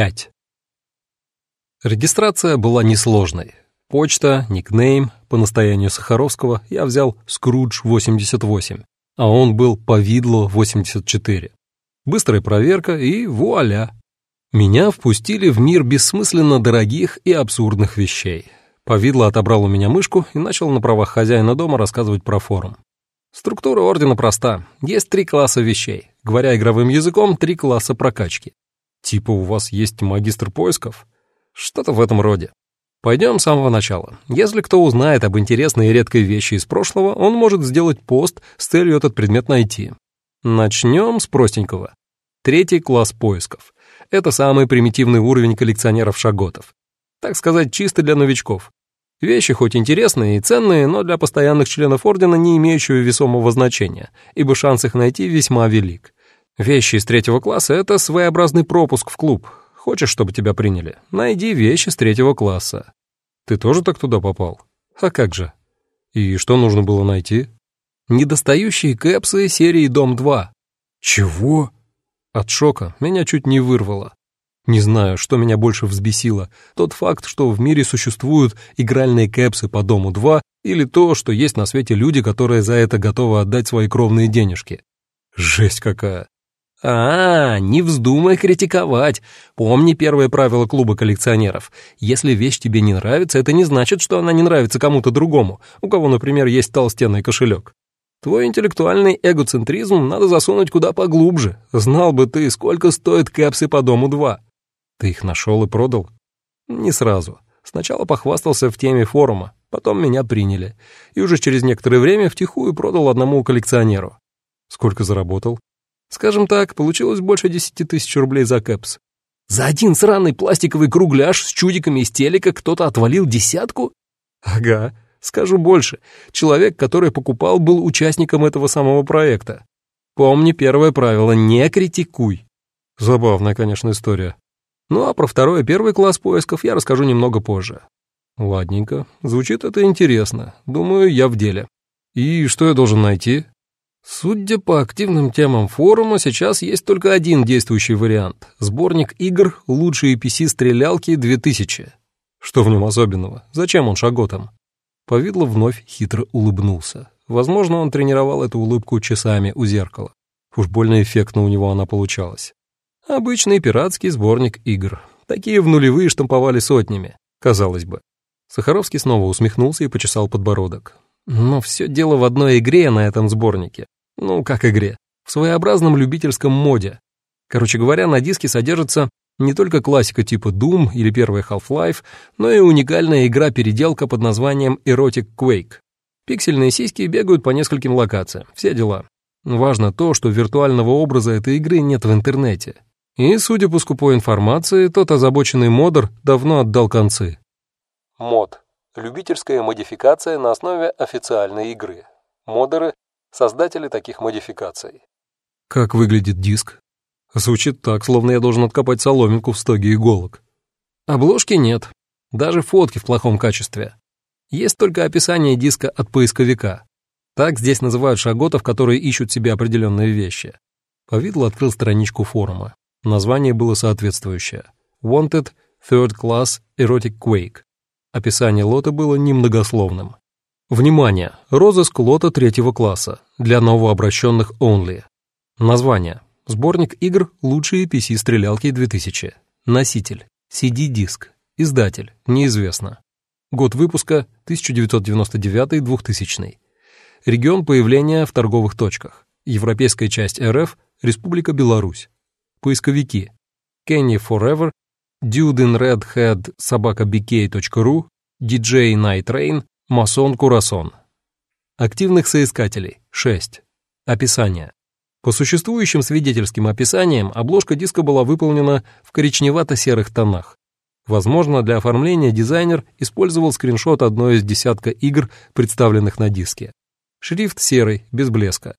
5. Регистрация была несложной. Почта, никнейм, по настоянию Сахаровского я взял Скрудж-88, а он был Повидло-84. Быстрая проверка и вуаля. Меня впустили в мир бессмысленно дорогих и абсурдных вещей. Повидло отобрал у меня мышку и начал на правах хозяина дома рассказывать про форум. Структура ордена проста. Есть три класса вещей. Говоря игровым языком, три класса прокачки. Типа у вас есть магистр поисков? Что-то в этом роде. Пойдем с самого начала. Если кто узнает об интересной и редкой вещи из прошлого, он может сделать пост с целью этот предмет найти. Начнем с простенького. Третий класс поисков. Это самый примитивный уровень коллекционеров-шаготов. Так сказать, чисто для новичков. Вещи хоть интересные и ценные, но для постоянных членов Ордена не имеющие весомого значения, ибо шанс их найти весьма велик. Вещи из третьего класса — это своеобразный пропуск в клуб. Хочешь, чтобы тебя приняли? Найди вещи с третьего класса. Ты тоже так туда попал? А как же? И что нужно было найти? Недостающие кэпсы серии «Дом-2». Чего? От шока меня чуть не вырвало. Не знаю, что меня больше взбесило, тот факт, что в мире существуют игральные кэпсы по Дому-2, или то, что есть на свете люди, которые за это готовы отдать свои кровные денежки. Жесть какая. «А, не вздумай критиковать. Помни первое правило клуба коллекционеров. Если вещь тебе не нравится, это не значит, что она не нравится кому-то другому, у кого, например, есть толстенный кошелек. Твой интеллектуальный эгоцентризм надо засунуть куда поглубже. Знал бы ты, сколько стоят кэпсы по дому 2. Ты их нашел и продал? Не сразу. Сначала похвастался в теме форума, потом меня приняли. И уже через некоторое время втихую продал одному коллекционеру. Сколько заработал? Скажем так, получилось больше десяти тысяч рублей за кэпс. За один сраный пластиковый кругляш с чудиками из телека кто-то отвалил десятку? Ага, скажу больше. Человек, который покупал, был участником этого самого проекта. Помни первое правило — не критикуй. Забавная, конечно, история. Ну а про второй и первый класс поисков я расскажу немного позже. Ладненько, звучит это интересно. Думаю, я в деле. И что я должен найти? Судя по активным темам форума, сейчас есть только один действующий вариант — сборник игр «Лучшие PC-стрелялки 2000». Что в нем особенного? Зачем он шаготом? Повидло вновь хитро улыбнулся. Возможно, он тренировал эту улыбку часами у зеркала. Уж больно эффектно у него она получалась. Обычный пиратский сборник игр. Такие в нулевые штамповали сотнями, казалось бы. Сахаровский снова усмехнулся и почесал подбородок. Но все дело в одной игре на этом сборнике. Ну, как игре. В своеобразном любительском моде. Короче говоря, на диске содержится не только классика типа Doom или первая Half-Life, но и уникальная игра-переделка под названием Erotic Quake. Пиксельные сиськи бегают по нескольким локациям, все дела. Важно то, что виртуального образа этой игры нет в интернете. И, судя по скупой информации, тот озабоченный модер давно отдал концы. Мод Любительская модификация на основе официальной игры. Модеры — создатели таких модификаций. Как выглядит диск? Звучит так, словно я должен откопать соломинку в стоге иголок. Обложки нет, даже фотки в плохом качестве. Есть только описание диска от поисковика. Так здесь называют шаготов, которые ищут себе определенные вещи. Повидло открыл страничку форума. Название было соответствующее. Wanted Third Class Erotic Quake. Описание лота было немногословным. Внимание! Розыск лота третьего класса. Для новообращенных only. Название. Сборник игр «Лучшие PC-стрелялки 2000». Носитель. CD-диск. Издатель. Неизвестно. Год выпуска 1999-2000. Регион появления в торговых точках. Европейская часть РФ, Республика Беларусь. Поисковики. Kenny Forever Дюдин Redhead собакабикей.ру, DJ Night Rain, Масон Курасон. Активных соискателей – 6. Описание. По существующим свидетельским описаниям обложка диска была выполнена в коричневато-серых тонах. Возможно, для оформления дизайнер использовал скриншот одной из десятка игр, представленных на диске. Шрифт серый, без блеска.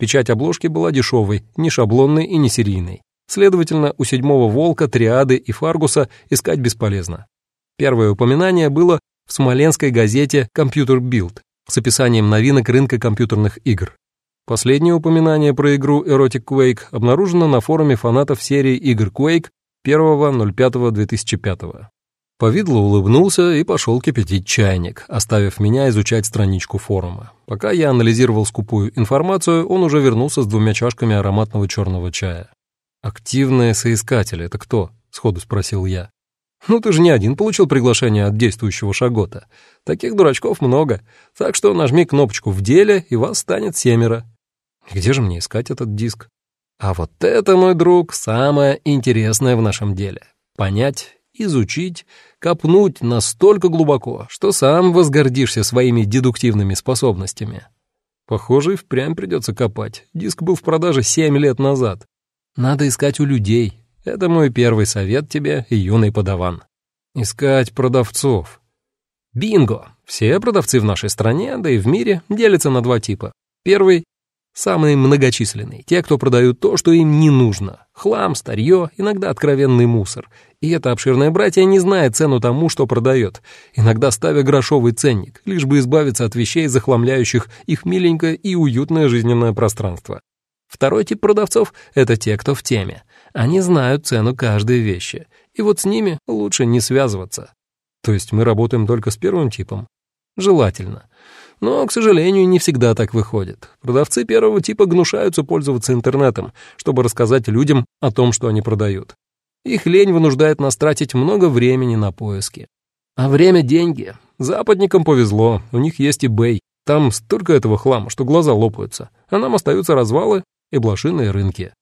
Печать обложки была дешевой, не шаблонной и не серийной. Следовательно, у седьмого волка, триады и фаргуса искать бесполезно. Первое упоминание было в смоленской газете «Компьютер Билд» с описанием новинок рынка компьютерных игр. Последнее упоминание про игру Erotic Quake обнаружено на форуме фанатов серии игр Quake 1.05.2005. Повидло улыбнулся и пошел кипятить чайник, оставив меня изучать страничку форума. Пока я анализировал скупую информацию, он уже вернулся с двумя чашками ароматного черного чая. «Активные соискатели — это кто?» — сходу спросил я. «Ну ты же не один получил приглашение от действующего Шагота. Таких дурачков много, так что нажми кнопочку «В деле» и вас станет семеро». Где же мне искать этот диск? А вот это, мой друг, самое интересное в нашем деле. Понять изучить, копнуть настолько глубоко, что сам возгордишься своими дедуктивными способностями. Похоже, и впрямь придется копать. Диск был в продаже семь лет назад. Надо искать у людей. Это мой первый совет тебе, юный подаван. Искать продавцов. Бинго! Все продавцы в нашей стране, да и в мире, делятся на два типа. Первый Самые многочисленные, те, кто продают то, что им не нужно. Хлам, старье, иногда откровенный мусор. И это обширное братье не знает цену тому, что продает, иногда ставя грошовый ценник, лишь бы избавиться от вещей, захламляющих их миленькое и уютное жизненное пространство. Второй тип продавцов — это те, кто в теме. Они знают цену каждой вещи, и вот с ними лучше не связываться. То есть мы работаем только с первым типом? Желательно. Но, к сожалению, не всегда так выходит. Продавцы первого типа гнушаются пользоваться интернетом, чтобы рассказать людям о том, что они продают. Их лень вынуждает нас тратить много времени на поиски. А время — деньги. Западникам повезло, у них есть eBay. Там столько этого хлама, что глаза лопаются, а нам остаются развалы и блошиные рынки.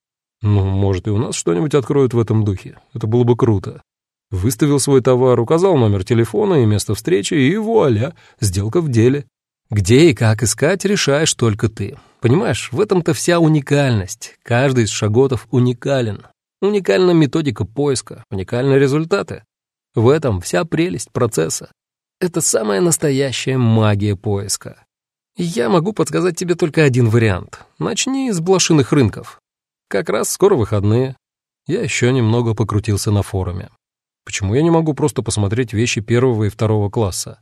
Ну, может, и у нас что-нибудь откроют в этом духе. Это было бы круто. Выставил свой товар, указал номер телефона и место встречи, и вуаля, сделка в деле. Где и как искать, решаешь только ты. Понимаешь, в этом-то вся уникальность. Каждый из шаготов уникален. Уникальна методика поиска, уникальны результаты. В этом вся прелесть процесса. Это самая настоящая магия поиска. Я могу подсказать тебе только один вариант. Начни с блошиных рынков. Как раз скоро выходные. Я еще немного покрутился на форуме. Почему я не могу просто посмотреть вещи первого и второго класса?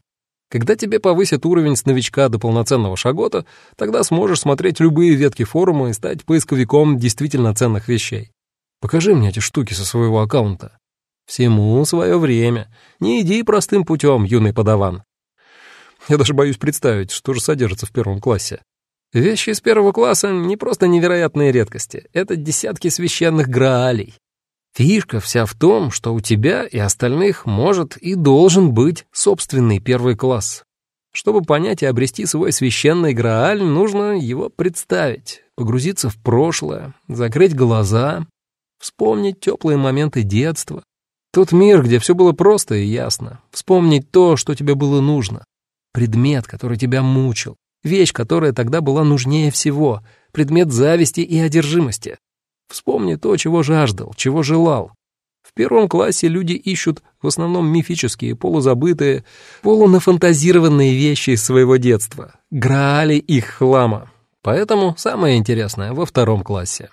Когда тебе повысят уровень с новичка до полноценного шагота, тогда сможешь смотреть любые ветки форума и стать поисковиком действительно ценных вещей. Покажи мне эти штуки со своего аккаунта. Всему свое время. Не иди простым путем, юный подаван. Я даже боюсь представить, что же содержится в первом классе. Вещи из первого класса не просто невероятные редкости, это десятки священных граалей. Фишка вся в том, что у тебя и остальных может и должен быть собственный первый класс. Чтобы понять и обрести свой священный Грааль, нужно его представить, погрузиться в прошлое, закрыть глаза, вспомнить теплые моменты детства. Тот мир, где все было просто и ясно. Вспомнить то, что тебе было нужно. Предмет, который тебя мучил. Вещь, которая тогда была нужнее всего. Предмет зависти и одержимости. Вспомни то, чего жаждал, чего желал. В первом классе люди ищут в основном мифические, полузабытые, полунафантазированные вещи из своего детства, граали их хлама. Поэтому самое интересное во втором классе.